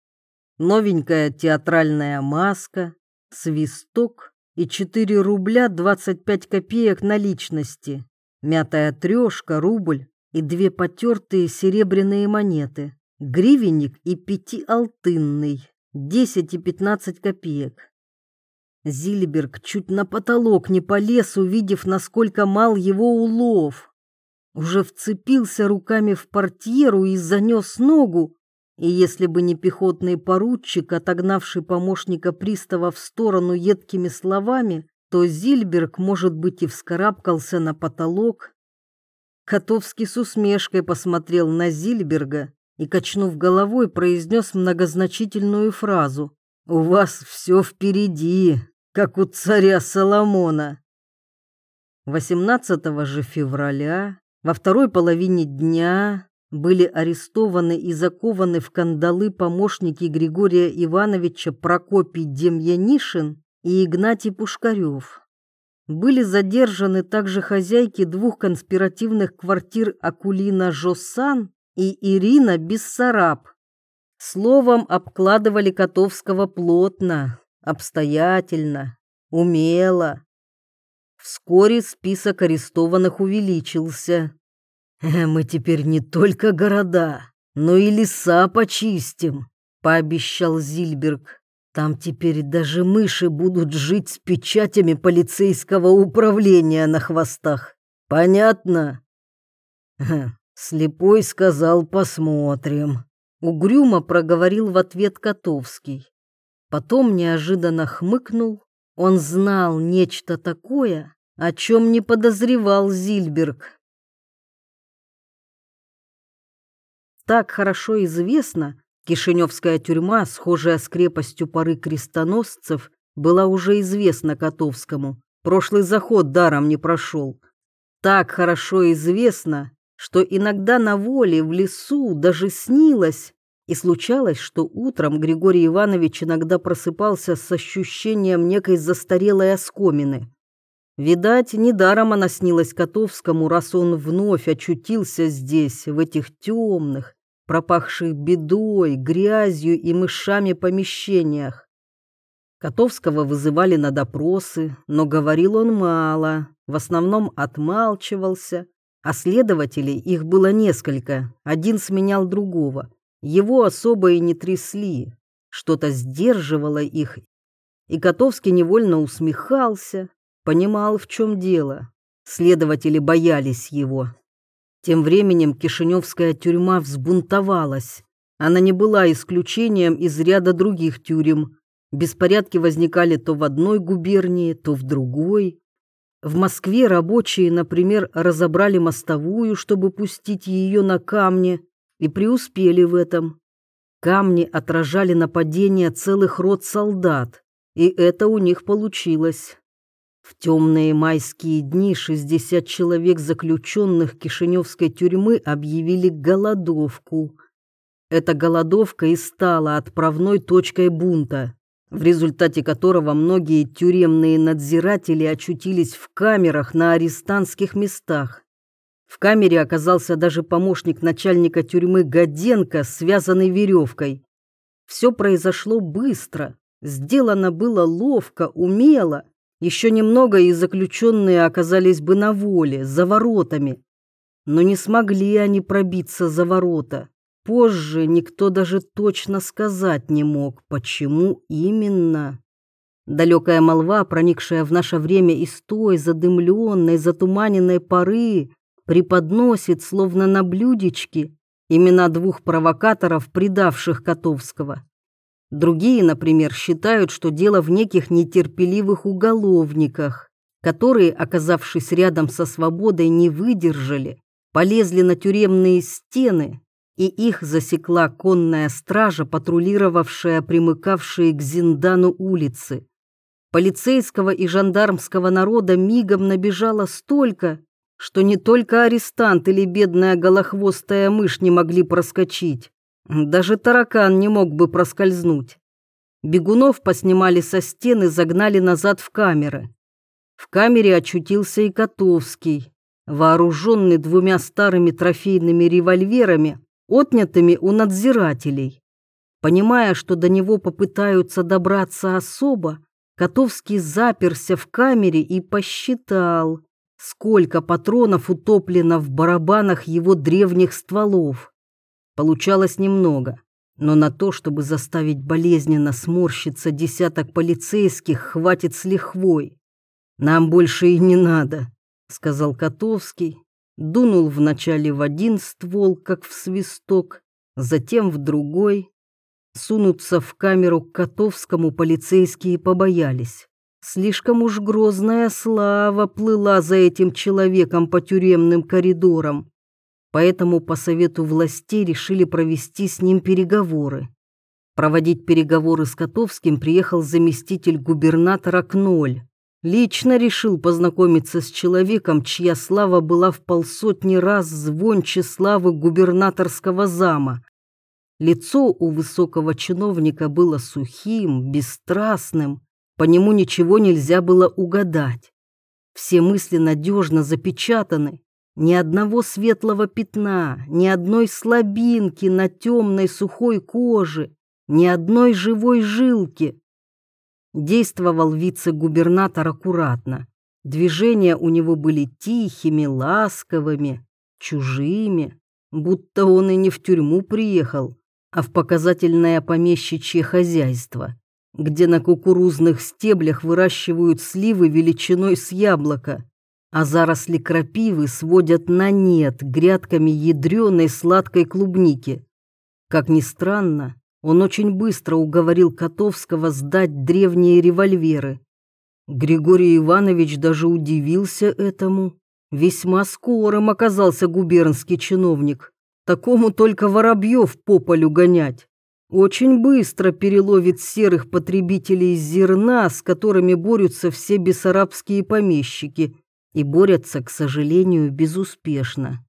новенькая театральная маска, свисток и 4 рубля 25 копеек наличности, мятая трешка, рубль и две потертые серебряные монеты, гривенник и пятиалтынный, 10 и 15 копеек. Зильберг чуть на потолок не полез, увидев, насколько мал его улов. Уже вцепился руками в портьеру и занес ногу, и если бы не пехотный поручик, отогнавший помощника пристава в сторону едкими словами, то Зильберг, может быть, и вскарабкался на потолок. Котовский с усмешкой посмотрел на Зильберга и, качнув головой, произнес многозначительную фразу «У вас все впереди, как у царя Соломона». 18 же февраля, во второй половине дня, были арестованы и закованы в кандалы помощники Григория Ивановича Прокопий Демьянишин и Игнатий Пушкарев. Были задержаны также хозяйки двух конспиративных квартир Акулина Жоссан и Ирина Бессараб. Словом, обкладывали Котовского плотно, обстоятельно, умело. Вскоре список арестованных увеличился. Э, «Мы теперь не только города, но и леса почистим», — пообещал Зильберг. Там теперь даже мыши будут жить с печатями полицейского управления на хвостах. Понятно? Слепой сказал, посмотрим. Угрюмо проговорил в ответ Котовский. Потом неожиданно хмыкнул. Он знал нечто такое, о чем не подозревал Зильберг. Так хорошо известно, Кишиневская тюрьма, схожая с крепостью поры крестоносцев, была уже известна Котовскому. Прошлый заход даром не прошел. Так хорошо известно, что иногда на воле в лесу даже снилось, и случалось, что утром Григорий Иванович иногда просыпался с ощущением некой застарелой оскомины. Видать, недаром она снилась Котовскому, раз он вновь очутился здесь, в этих темных, пропахших бедой, грязью и мышами помещениях. Котовского вызывали на допросы, но говорил он мало, в основном отмалчивался, а следователей их было несколько, один сменял другого. Его особо и не трясли, что-то сдерживало их, и Котовский невольно усмехался, понимал, в чем дело. Следователи боялись его. Тем временем Кишиневская тюрьма взбунтовалась. Она не была исключением из ряда других тюрем. Беспорядки возникали то в одной губернии, то в другой. В Москве рабочие, например, разобрали мостовую, чтобы пустить ее на камни, и преуспели в этом. Камни отражали нападение целых рот солдат, и это у них получилось. В темные майские дни 60 человек заключенных Кишиневской тюрьмы объявили голодовку. Эта голодовка и стала отправной точкой бунта, в результате которого многие тюремные надзиратели очутились в камерах на арестантских местах. В камере оказался даже помощник начальника тюрьмы Годенко, связанный веревкой. Все произошло быстро, сделано было ловко, умело, еще немного, и заключенные оказались бы на воле, за воротами. Но не смогли они пробиться за ворота. Позже никто даже точно сказать не мог, почему именно. Далекая молва, проникшая в наше время из той задымленной, затуманенной поры, преподносит, словно на блюдечке, имена двух провокаторов, предавших Котовского. Другие, например, считают, что дело в неких нетерпеливых уголовниках, которые, оказавшись рядом со свободой, не выдержали, полезли на тюремные стены, и их засекла конная стража, патрулировавшая примыкавшие к Зиндану улицы. Полицейского и жандармского народа мигом набежало столько, что не только арестант или бедная голохвостая мышь не могли проскочить, даже таракан не мог бы проскользнуть. Бегунов поснимали со стены, загнали назад в камеры. В камере очутился и Котовский, вооруженный двумя старыми трофейными револьверами, отнятыми у надзирателей. Понимая, что до него попытаются добраться особо, Котовский заперся в камере и посчитал, сколько патронов утоплено в барабанах его древних стволов. Получалось немного, но на то, чтобы заставить болезненно сморщиться десяток полицейских, хватит с лихвой. «Нам больше и не надо», — сказал Котовский, дунул вначале в один ствол, как в свисток, затем в другой. Сунуться в камеру к Котовскому полицейские побоялись. Слишком уж грозная слава плыла за этим человеком по тюремным коридорам поэтому по совету властей решили провести с ним переговоры. Проводить переговоры с Котовским приехал заместитель губернатора Кноль. Лично решил познакомиться с человеком, чья слава была в полсотни раз звонче славы губернаторского зама. Лицо у высокого чиновника было сухим, бесстрастным, по нему ничего нельзя было угадать. Все мысли надежно запечатаны, ни одного светлого пятна, ни одной слабинки на темной сухой коже, ни одной живой жилки. Действовал вице-губернатор аккуратно. Движения у него были тихими, ласковыми, чужими, будто он и не в тюрьму приехал, а в показательное помещичье хозяйство. где на кукурузных стеблях выращивают сливы величиной с яблоко, а заросли крапивы сводят на нет грядками ядреной сладкой клубники. Как ни странно, он очень быстро уговорил Котовского сдать древние револьверы. Григорий Иванович даже удивился этому. Весьма скорым оказался губернский чиновник. Такому только воробьев по полю гонять. Очень быстро переловит серых потребителей зерна, с которыми борются все бессарабские помещики, и борются, к сожалению, безуспешно.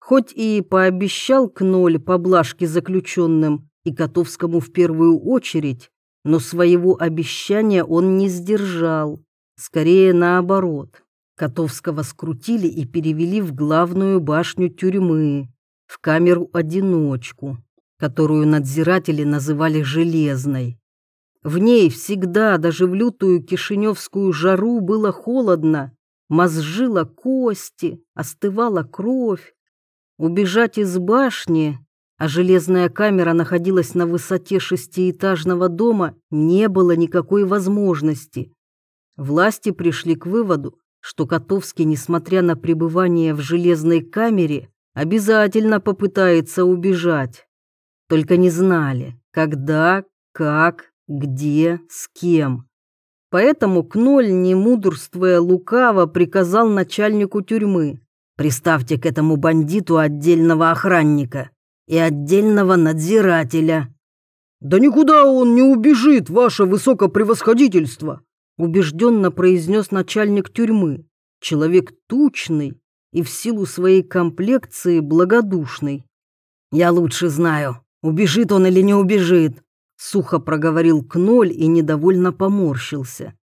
Хоть и пообещал Кноль поблажки заключенным и Котовскому в первую очередь, но своего обещания он не сдержал, скорее наоборот. Котовского скрутили и перевели в главную башню тюрьмы, в камеру-одиночку, которую надзиратели называли «железной». В ней всегда, даже в лютую кишиневскую жару, было холодно, мозжила кости, остывала кровь. Убежать из башни, а железная камера находилась на высоте шестиэтажного дома, не было никакой возможности. Власти пришли к выводу, что Котовский, несмотря на пребывание в железной камере, обязательно попытается убежать. Только не знали, когда, как, где, с кем. Поэтому Кноль, не мудрствуя лукаво, приказал начальнику тюрьмы «Приставьте к этому бандиту отдельного охранника и отдельного надзирателя». «Да никуда он не убежит, ваше высокопревосходительство!» убежденно произнес начальник тюрьмы, человек тучный и в силу своей комплекции благодушный. «Я лучше знаю, убежит он или не убежит», сухо проговорил Кноль и недовольно поморщился.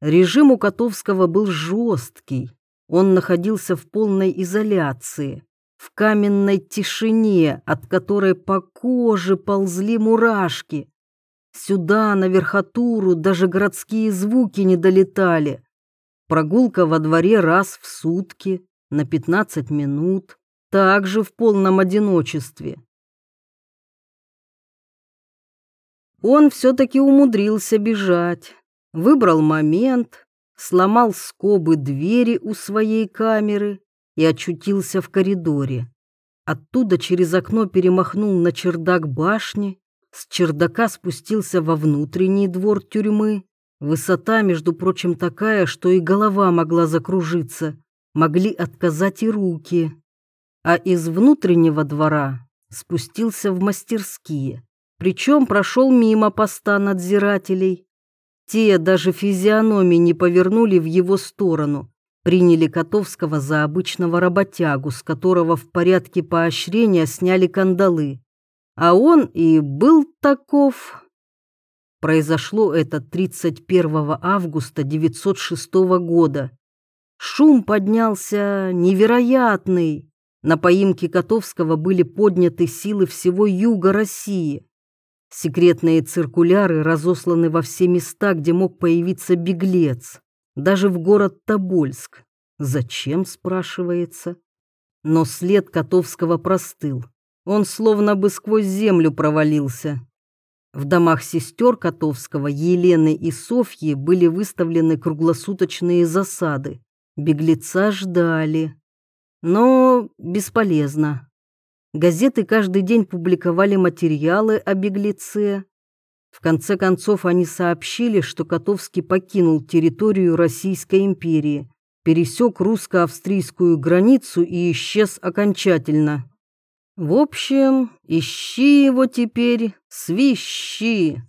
Режим у Котовского был жесткий. Он находился в полной изоляции, в каменной тишине, от которой по коже ползли мурашки. Сюда, на верхотуру, даже городские звуки не долетали. Прогулка во дворе раз в сутки, на 15 минут, также в полном одиночестве. Он все-таки умудрился бежать, выбрал момент, сломал скобы двери у своей камеры и очутился в коридоре. Оттуда через окно перемахнул на чердак башни, с чердака спустился во внутренний двор тюрьмы. Высота, между прочим, такая, что и голова могла закружиться, могли отказать и руки. А из внутреннего двора спустился в мастерские, причем прошел мимо поста надзирателей. Те даже физиономии не повернули в его сторону, приняли Котовского за обычного работягу, с которого в порядке поощрения сняли кандалы. А он и был таков. Произошло это 31 августа 906 года. Шум поднялся невероятный. На поимке Котовского были подняты силы всего юга России. Секретные циркуляры разосланы во все места, где мог появиться беглец, даже в город Тобольск. Зачем, спрашивается? Но след Котовского простыл. Он словно бы сквозь землю провалился. В домах сестер Котовского, Елены и Софьи были выставлены круглосуточные засады. Беглеца ждали. Но бесполезно. Газеты каждый день публиковали материалы о беглеце. В конце концов они сообщили, что Котовский покинул территорию Российской империи, пересек русско-австрийскую границу и исчез окончательно. В общем, ищи его теперь, свищи.